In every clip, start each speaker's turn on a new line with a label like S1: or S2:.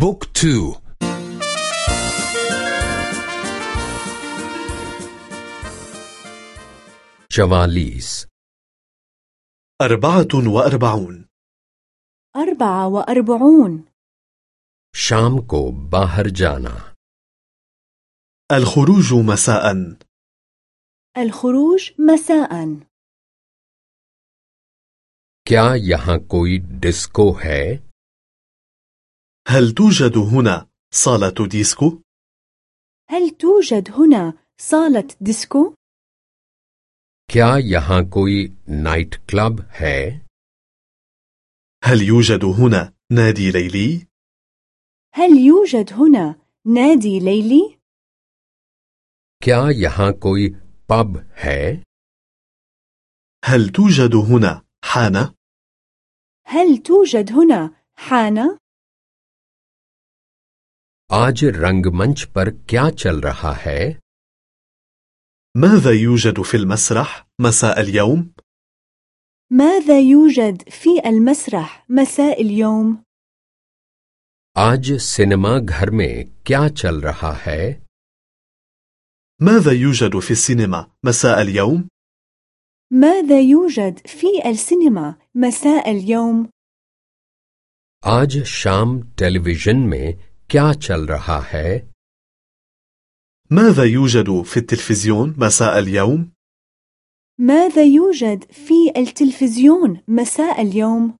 S1: book two. चवालीस
S2: أربعة وأربعون.
S3: أربعة وأربعون.
S1: शाम को बाहर जाना.
S2: الخروج مساء.
S3: الخروج مساء.
S1: क्या यहाँ कोई डिस्को है?
S2: هل توجد هنا صالة ديسكو؟
S3: هل توجد هنا صالة ديسكو؟
S1: क्या यहाँ कोई नाइट क्लब है
S2: هل يوجد هنا نادي ليلي؟
S3: هل يوجد هنا نادي ليلي؟
S1: क्या यहाँ कोई پب ہے
S2: هل توجد هنا حانة؟
S3: هل توجد هنا حانة؟
S1: آج رنگمنچ پر کیا چل رہا ہے
S2: ماذا يوجد في المسرح مساء اليوم؟
S3: ماذا يوجد في المسرح مساء اليوم؟
S1: آج سینما گھر میں کیا چل رہا ہے
S2: ماذا يوجد في السينما مساء اليوم؟
S3: ماذا يوجد في السينما مساء اليوم؟
S1: آج شام ٹیلی ویژن
S2: ماذا يوجد في التلفزيون مساء اليوم؟
S3: ماذا يوجد في التلفزيون مساء اليوم؟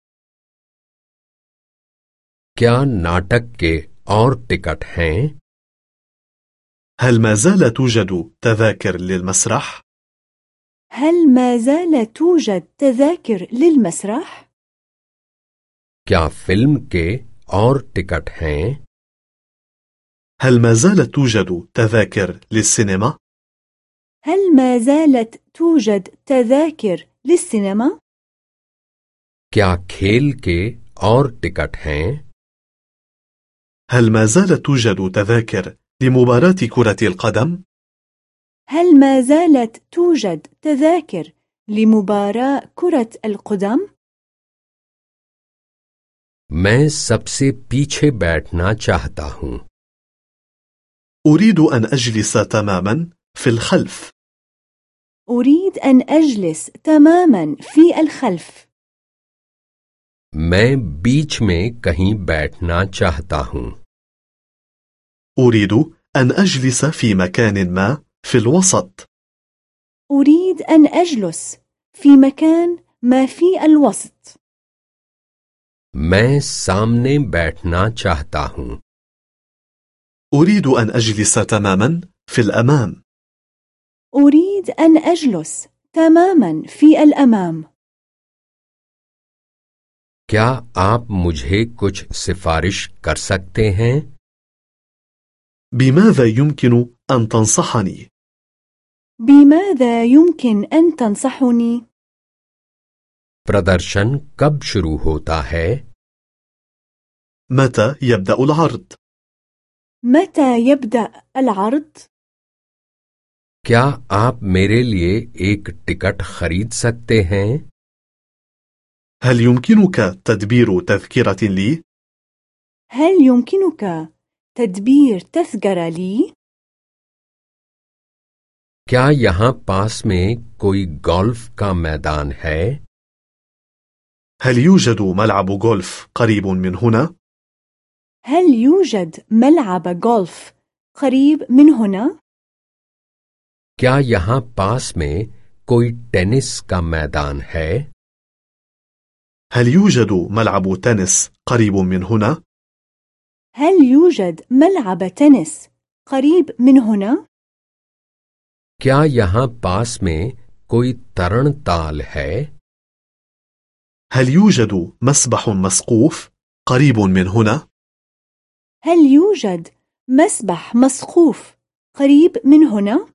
S2: هل ما زال توجد تذاكر للمسرح؟
S3: هل ما زال توجد تذاكر للمسرح؟
S1: क्या फ़िल्म के और टिकट हैं
S2: هل ما زالت توجد تذاكر للسينما؟
S3: هل ما زالت توجد تذاكر للسينما؟
S1: क्या खेल के और टिकट हैं
S2: هل ما زالت توجد تذاكر لمباراة كرة القدم؟
S3: هل ما زالت توجد تذاكر لمباراة كرة القدم؟
S1: سب سے پیچھے بیٹھنا چاہتا ہوں
S2: أريد أن أجلس تماما في الخلف.
S3: أريد أن أجلس تماما في الخلف.
S1: میں بیچ میں کہیں بیٹھنا چاہتا ہوں۔
S2: أريد أن أجلس في مكان ما في الوسط.
S3: أريد أن أجلس في مكان ما في الوسط.
S1: میں سامنے بیٹھنا چاہتا ہوں۔
S2: أريد أن أجلس تماما في الأمام
S3: أريد أن أجلس تماما في الأمام
S1: کیا آپ مجھے کچھ سفارش کر سکتے ہیں
S2: بماذا يمكن أن تنصحني؟
S3: بماذا يمكن أن تنصحني؟
S1: پردرشن کب شروع ہوتا ہے
S2: متى يبدأ العرض؟
S3: متى يبدأ العرض؟
S1: کیا آپ میرے لیے ایک ٹکٹ خرید سکتے ہیں
S2: هل يمكنك تدبير تذكرة لي؟
S3: هل يمكنك تدبير تذكرة لي؟
S1: کیا یہاں پاس میں کوئی گولف کا میدان ہے
S2: هل يوجد ملعب غولف قريب من هنا؟
S3: هل يوجد ملعب غولف قريب من هنا؟
S1: کیا یہاں پاس میں کوئی ٹینس کا میدان ہے
S2: هل يوجد ملعب تنس قريب من هنا؟
S3: هل يوجد ملعب تنس قريب من هنا؟
S1: کیا یہاں پاس میں کوئی ترن تال ہے
S2: هل يوجد مسبح مسقوف قريب من هنا؟
S3: هل يوجد مسبح مسقوف قريب من هنا؟